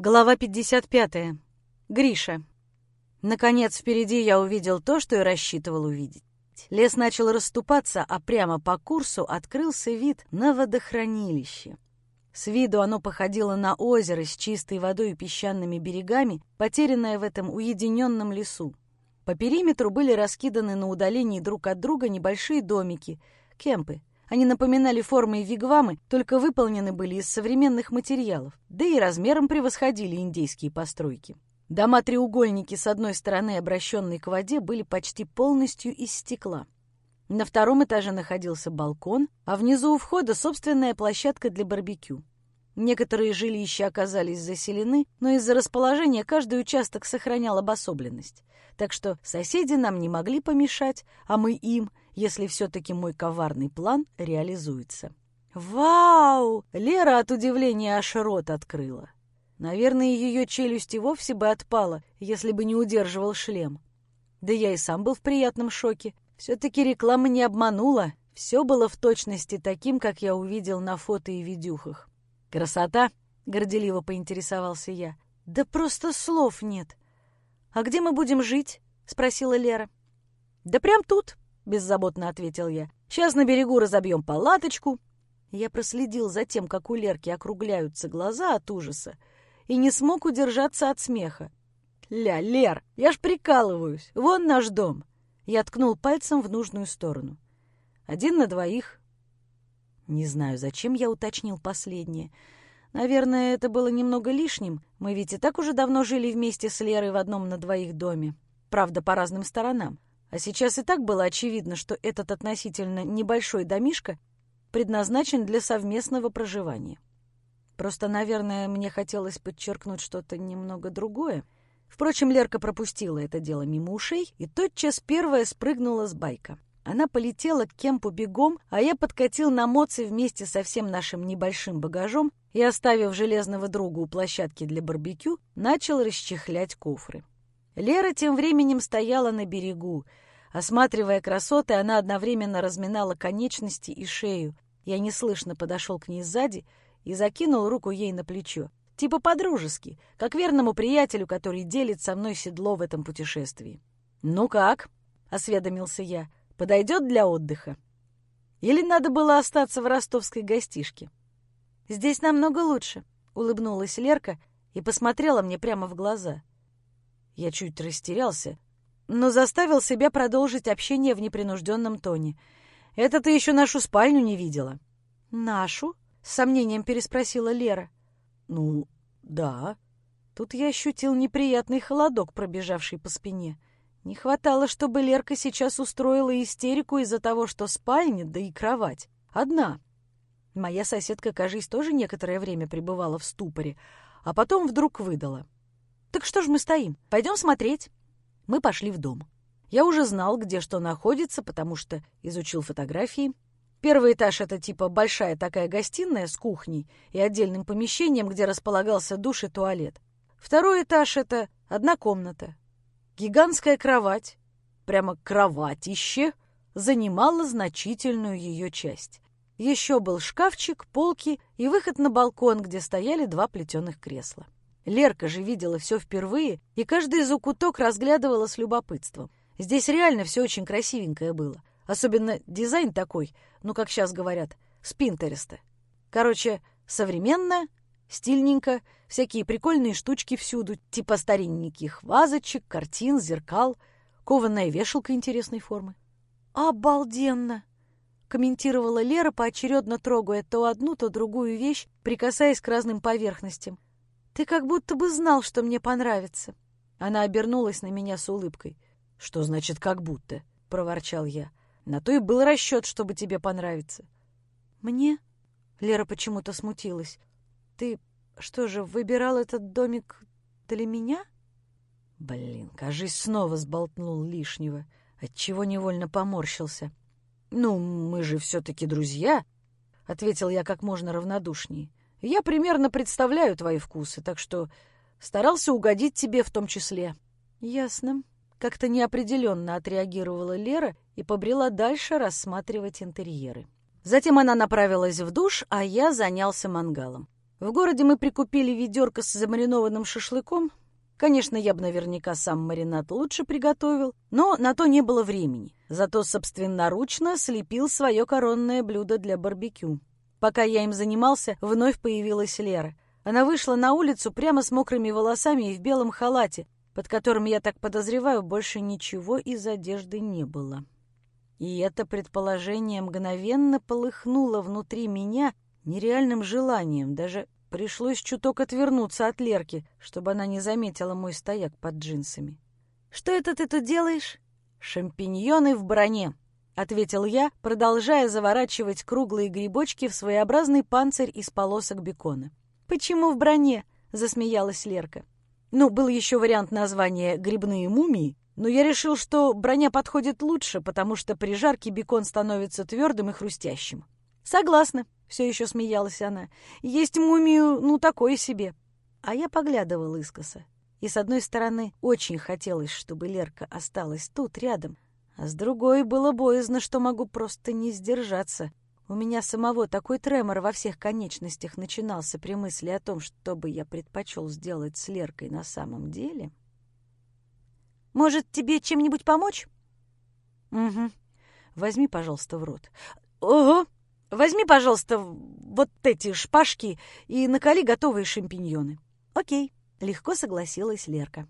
Глава 55. Гриша. Наконец, впереди я увидел то, что и рассчитывал увидеть. Лес начал расступаться, а прямо по курсу открылся вид на водохранилище. С виду оно походило на озеро с чистой водой и песчаными берегами, потерянное в этом уединенном лесу. По периметру были раскиданы на удалении друг от друга небольшие домики, кемпы, они напоминали формы и вигвамы, только выполнены были из современных материалов, да и размером превосходили индейские постройки. Дома-треугольники с одной стороны, обращенные к воде, были почти полностью из стекла. На втором этаже находился балкон, а внизу у входа собственная площадка для барбекю. Некоторые жилища оказались заселены, но из-за расположения каждый участок сохранял обособленность. Так что соседи нам не могли помешать, а мы им — если все-таки мой коварный план реализуется. «Вау!» — Лера от удивления аж рот открыла. Наверное, ее челюсть и вовсе бы отпала, если бы не удерживал шлем. Да я и сам был в приятном шоке. Все-таки реклама не обманула. Все было в точности таким, как я увидел на фото и видюхах. «Красота!» — горделиво поинтересовался я. «Да просто слов нет. А где мы будем жить?» — спросила Лера. «Да прям тут», беззаботно ответил я. «Сейчас на берегу разобьем палаточку». Я проследил за тем, как у Лерки округляются глаза от ужаса, и не смог удержаться от смеха. «Ля, Лер, я ж прикалываюсь. Вон наш дом». Я ткнул пальцем в нужную сторону. «Один на двоих». Не знаю, зачем я уточнил последнее. Наверное, это было немного лишним. Мы ведь и так уже давно жили вместе с Лерой в одном на двоих доме. Правда, по разным сторонам. А сейчас и так было очевидно, что этот относительно небольшой домишко предназначен для совместного проживания. Просто, наверное, мне хотелось подчеркнуть что-то немного другое. Впрочем, Лерка пропустила это дело мимо ушей и тотчас первая спрыгнула с байка. Она полетела к кемпу бегом, а я подкатил на моце вместе со всем нашим небольшим багажом и, оставив железного друга у площадки для барбекю, начал расчехлять кофры. Лера тем временем стояла на берегу. Осматривая красоты, она одновременно разминала конечности и шею. Я неслышно подошел к ней сзади и закинул руку ей на плечо. Типа по-дружески, как верному приятелю, который делит со мной седло в этом путешествии. «Ну как?» — осведомился я. «Подойдет для отдыха?» Или надо было остаться в ростовской гостишке? «Здесь намного лучше», — улыбнулась Лерка и посмотрела мне прямо в глаза. Я чуть растерялся, но заставил себя продолжить общение в непринужденном тоне. «Это ты еще нашу спальню не видела?» «Нашу?» — с сомнением переспросила Лера. «Ну, да». Тут я ощутил неприятный холодок, пробежавший по спине. Не хватало, чтобы Лерка сейчас устроила истерику из-за того, что спальня, да и кровать. Одна. Моя соседка, кажись, тоже некоторое время пребывала в ступоре, а потом вдруг выдала — так что ж мы стоим? Пойдем смотреть. Мы пошли в дом. Я уже знал, где что находится, потому что изучил фотографии. Первый этаж — это типа большая такая гостиная с кухней и отдельным помещением, где располагался душ и туалет. Второй этаж — это одна комната. Гигантская кровать, прямо кроватище, занимала значительную ее часть. Еще был шкафчик, полки и выход на балкон, где стояли два плетеных кресла. Лерка же видела все впервые, и каждый закуток разглядывала с любопытством. Здесь реально все очень красивенькое было. Особенно дизайн такой, ну, как сейчас говорят, с Пинтереста. Короче, современно, стильненько, всякие прикольные штучки всюду, типа стареньких вазочек, картин, зеркал, кованая вешалка интересной формы. «Обалденно!» — комментировала Лера, поочередно трогая то одну, то другую вещь, прикасаясь к разным поверхностям. Ты как будто бы знал, что мне понравится. Она обернулась на меня с улыбкой. Что значит «как будто»? — проворчал я. На то и был расчет, чтобы тебе понравиться. Мне? Лера почему-то смутилась. Ты что же, выбирал этот домик для меня? Блин, кажись, снова сболтнул лишнего, отчего невольно поморщился. Ну, мы же все-таки друзья, — ответил я как можно равнодушнее. Я примерно представляю твои вкусы, так что старался угодить тебе в том числе». «Ясно». Как-то неопределенно отреагировала Лера и побрела дальше рассматривать интерьеры. Затем она направилась в душ, а я занялся мангалом. В городе мы прикупили ведерко с замаринованным шашлыком. Конечно, я бы наверняка сам маринад лучше приготовил, но на то не было времени. Зато собственноручно слепил свое коронное блюдо для барбекю. Пока я им занимался, вновь появилась Лера. Она вышла на улицу прямо с мокрыми волосами и в белом халате, под которым, я так подозреваю, больше ничего из одежды не было. И это предположение мгновенно полыхнуло внутри меня нереальным желанием. Даже пришлось чуток отвернуться от Лерки, чтобы она не заметила мой стояк под джинсами. «Что это ты тут делаешь?» «Шампиньоны в броне», — ответил я, продолжая заворачивать круглые грибочки в своеобразный панцирь из полосок бекона. «Почему в броне?» — засмеялась Лерка. Ну, был еще вариант названия «грибные мумии», но я решил, что броня подходит лучше, потому что при жарке бекон становится твердым и хрустящим. «Согласна», — все еще смеялась она. «Есть мумию, ну, такое себе». А я поглядывал искоса. И с одной стороны, очень хотелось, чтобы Лерка осталась тут, рядом, а с другой было боязно, что могу просто не сдержаться. У меня самого такой тремор во всех конечностях начинался при мысли о том, что бы я предпочел сделать с Леркой на самом деле. Может, тебе чем-нибудь помочь?» «Угу. Возьми, пожалуйста, в рот». «Ого! Возьми, пожалуйста, вот эти шпажки и накали готовые шампиньоны». «Окей», — легко согласилась Лерка.